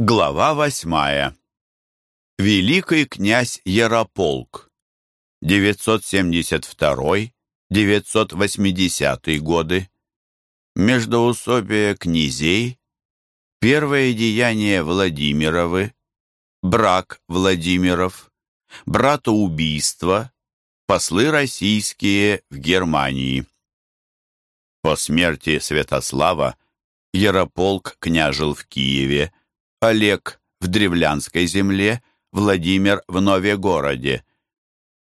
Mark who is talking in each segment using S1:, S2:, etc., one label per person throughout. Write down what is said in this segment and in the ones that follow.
S1: Глава восьмая. Великий князь Ярополк. 972-980 годы. Междоусобие князей. Первое деяние Владимировы. Брак Владимиров. Братоубийство. Послы российские в Германии. По смерти Святослава Ярополк княжил в Киеве, Олег в Древлянской земле, Владимир в Новегороде.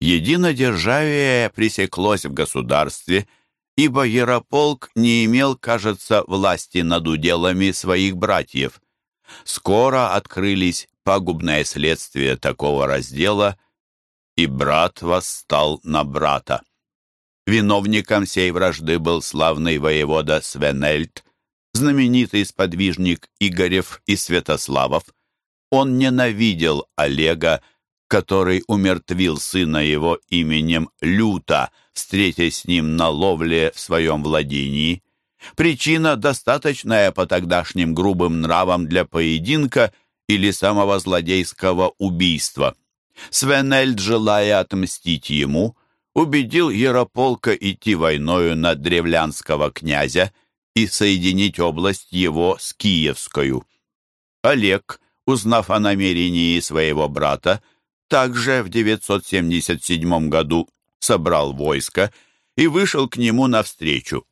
S1: Единодержавие пресеклось в государстве, ибо Ярополк не имел, кажется, власти над уделами своих братьев. Скоро открылись пагубные следствия такого раздела, и брат восстал на брата. Виновником сей вражды был славный воевода Свенельд, знаменитый сподвижник Игорев и Святославов, он ненавидел Олега, который умертвил сына его именем Люта, встретясь с ним на ловле в своем владении. Причина, достаточная по тогдашним грубым нравам для поединка или самого злодейского убийства. Свенельд, желая отмстить ему, убедил Ярополка идти войною на древлянского князя – и соединить область его с Киевскою. Олег, узнав о намерении своего брата, также в 977 году собрал войско и вышел к нему навстречу.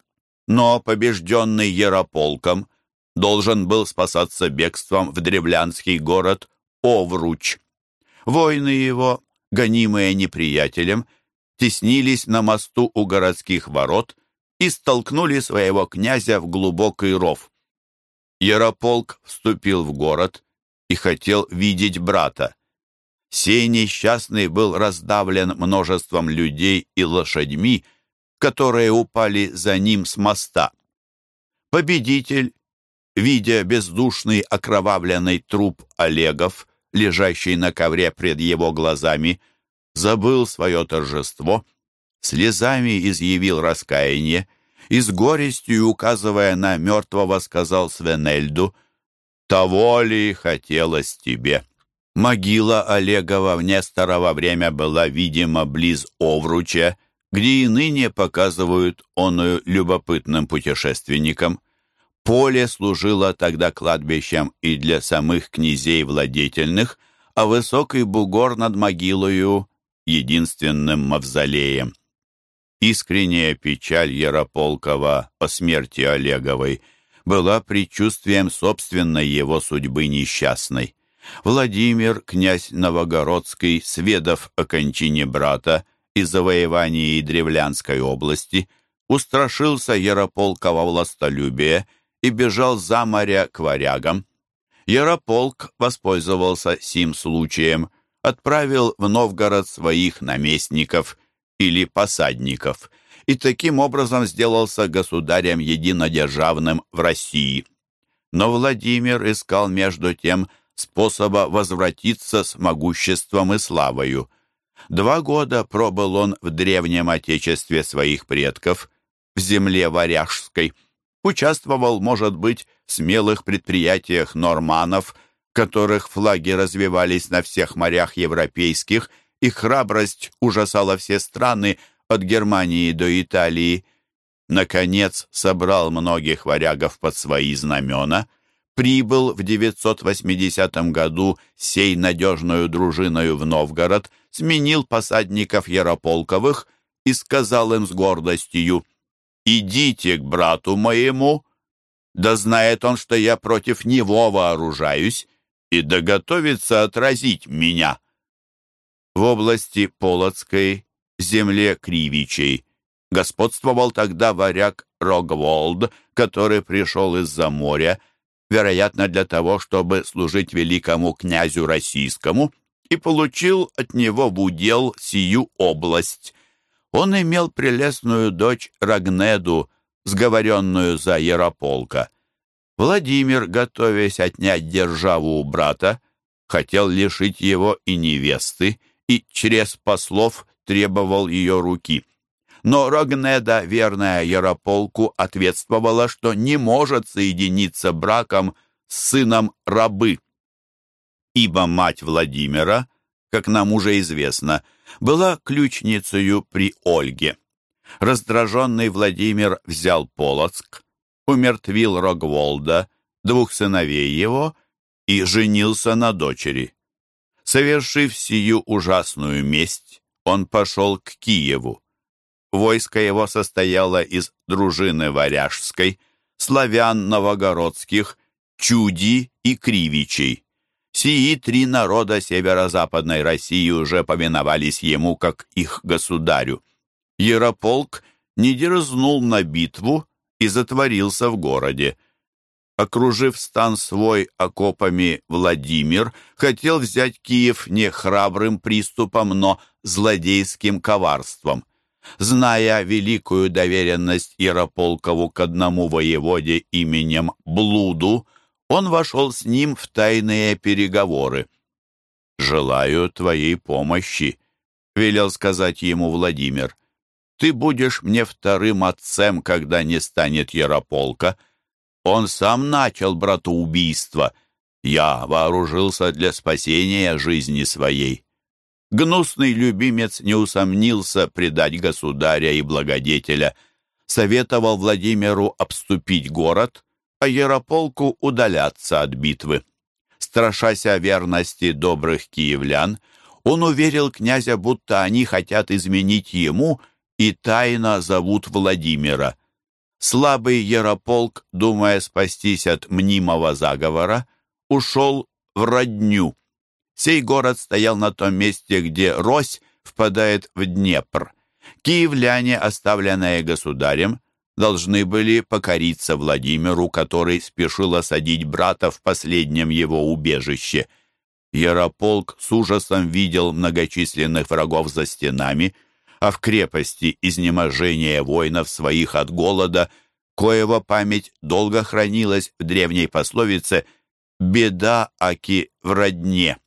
S1: Но побежденный Ярополком должен был спасаться бегством в древлянский город Овруч. Воины его, гонимые неприятелем, теснились на мосту у городских ворот и столкнули своего князя в глубокий ров. Ярополк вступил в город и хотел видеть брата. Сей несчастный был раздавлен множеством людей и лошадьми, которые упали за ним с моста. Победитель, видя бездушный окровавленный труп Олегов, лежащий на ковре пред его глазами, забыл свое торжество слезами изъявил раскаяние и с горестью, указывая на мертвого, сказал Свенельду, «Того ли хотелось тебе?» Могила Олегова в Несторово время была, видимо, близ Овруча, где и ныне показывают оную любопытным путешественникам. Поле служило тогда кладбищем и для самых князей владетельных, а высокий бугор над могилою — единственным мавзолеем. Искренняя печаль Ярополкова о смерти Олеговой была предчувствием собственной его судьбы несчастной. Владимир, князь Новогородский, сведав о кончине брата и завоевании Древлянской области, устрашился Ярополкова властолюбия и бежал за моря к варягам. Ярополк воспользовался сим случаем, отправил в Новгород своих наместников или посадников, и таким образом сделался государем единодержавным в России. Но Владимир искал между тем способа возвратиться с могуществом и славою. Два года пробыл он в древнем отечестве своих предков, в земле варяжской, участвовал, может быть, в смелых предприятиях норманов, которых флаги развивались на всех морях европейских – их храбрость ужасала все страны от Германии до Италии. Наконец собрал многих варягов под свои знамена, прибыл в 980 году сей надежную дружиною в Новгород, сменил посадников Ярополковых и сказал им с гордостью «Идите к брату моему, да знает он, что я против него вооружаюсь, и доготовится отразить меня» в области Полоцкой, земле Кривичей. Господствовал тогда варяг Рогволд, который пришел из-за моря, вероятно, для того, чтобы служить великому князю российскому, и получил от него в удел сию область. Он имел прелестную дочь Рагнеду, сговоренную за Ярополка. Владимир, готовясь отнять державу у брата, хотел лишить его и невесты, и через послов требовал ее руки. Но Рогнеда, верная Ярополку, ответствовала, что не может соединиться браком с сыном рабы. ибо мать Владимира, как нам уже известно, была ключницею при Ольге. Раздраженный Владимир взял Полоцк, умертвил Рогволда, двух сыновей его и женился на дочери. Совершив сию ужасную месть, он пошел к Киеву. Войско его состояло из дружины Варяжской, славян новогородских, чуди и кривичей. Сии три народа северо-западной России уже повиновались ему как их государю. Ярополк не дерзнул на битву и затворился в городе. Окружив стан свой окопами, Владимир хотел взять Киев не храбрым приступом, но злодейским коварством. Зная великую доверенность Ярополкову к одному воеводе именем Блуду, он вошел с ним в тайные переговоры. «Желаю твоей помощи», — велел сказать ему Владимир. «Ты будешь мне вторым отцем, когда не станет Ярополка. Он сам начал братоубийство. Я вооружился для спасения жизни своей». Гнусный любимец не усомнился предать государя и благодетеля, советовал Владимиру обступить город, а Ярополку удаляться от битвы. Страшася верности добрых киевлян, он уверил князя, будто они хотят изменить ему и тайно зовут Владимира. Слабый Ярополк, думая спастись от мнимого заговора, ушел в родню. Сей город стоял на том месте, где Рось впадает в Днепр. Киевляне, оставленные государем, должны были покориться Владимиру, который спешил осадить брата в последнем его убежище. Ярополк с ужасом видел многочисленных врагов за стенами, а в крепости изнеможение воинов своих от голода, коего память долго хранилась в древней пословице «беда аки в родне».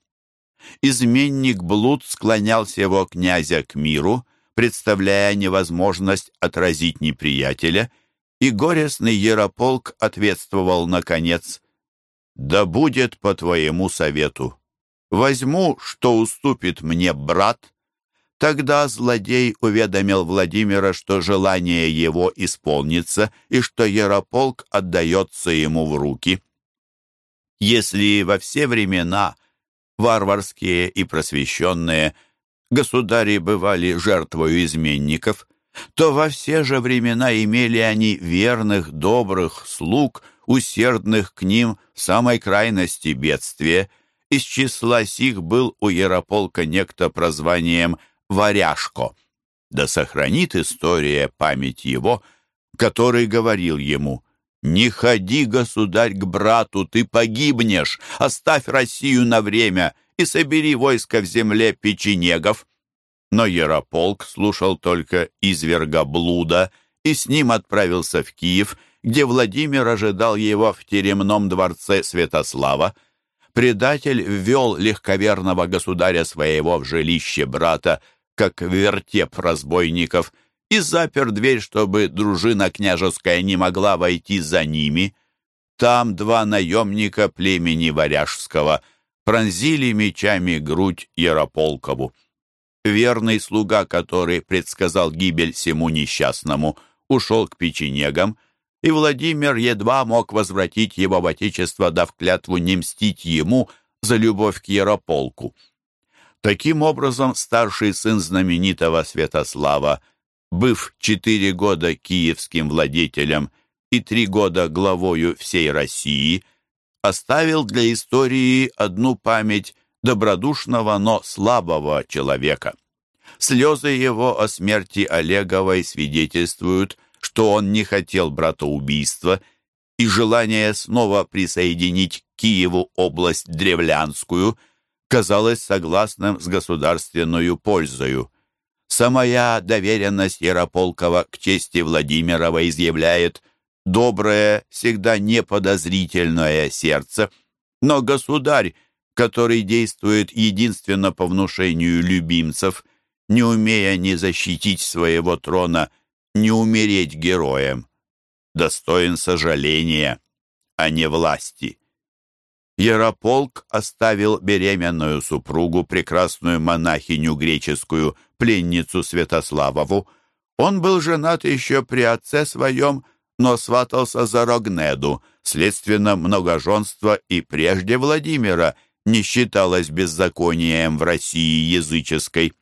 S1: Изменник Блуд склонял сего князя к миру, представляя невозможность отразить неприятеля, и горестный Ярополк ответствовал, наконец, «Да будет по твоему совету. Возьму, что уступит мне брат». Тогда злодей уведомил Владимира, что желание его исполнится и что Ярополк отдается ему в руки. Если во все времена варварские и просвещенные, государи бывали жертвою изменников, то во все же времена имели они верных, добрых слуг, усердных к ним в самой крайности бедствия. Из числа сих был у Ярополка некто прозванием «Варяжко». Да сохранит история память его, который говорил ему «Не ходи, государь, к брату, ты погибнешь, оставь Россию на время и собери войско в земле печенегов». Но Ярополк слушал только изверга блуда и с ним отправился в Киев, где Владимир ожидал его в теремном дворце Святослава. Предатель ввел легковерного государя своего в жилище брата, как вертеп разбойников – и запер дверь, чтобы дружина княжеская не могла войти за ними. Там два наемника племени Варяжского пронзили мечами грудь Ярополкову. Верный слуга, который предсказал гибель всему несчастному, ушел к печенегам, и Владимир едва мог возвратить его в отечество, дав клятву не мстить ему за любовь к Ярополку. Таким образом, старший сын знаменитого Святослава – быв четыре года киевским владетелем и три года главою всей России, оставил для истории одну память добродушного, но слабого человека. Слезы его о смерти Олеговой свидетельствуют, что он не хотел братоубийства, и желание снова присоединить к Киеву область Древлянскую казалось согласным с государственную пользою. Самая доверенность Ярополкова к чести Владимирова изъявляет доброе, всегда неподозрительное сердце, но государь, который действует единственно по внушению любимцев, не умея ни защитить своего трона, не умереть героем, достоин сожаления, а не власти. Ярополк оставил беременную супругу, прекрасную монахиню греческую, пленницу Святославову. Он был женат еще при отце своем, но сватался за Рогнеду, следственно, многоженство и прежде Владимира не считалось беззаконием в России языческой.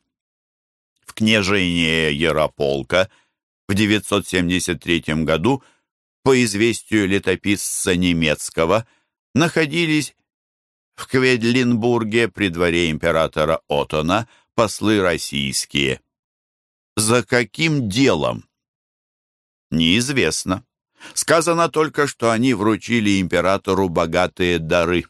S1: В княжение Ярополка в 973 году, по известию летописца немецкого, находились в Кведлинбурге при дворе императора Отона послы российские. За каким делом? Неизвестно. Сказано только, что они вручили императору богатые дары.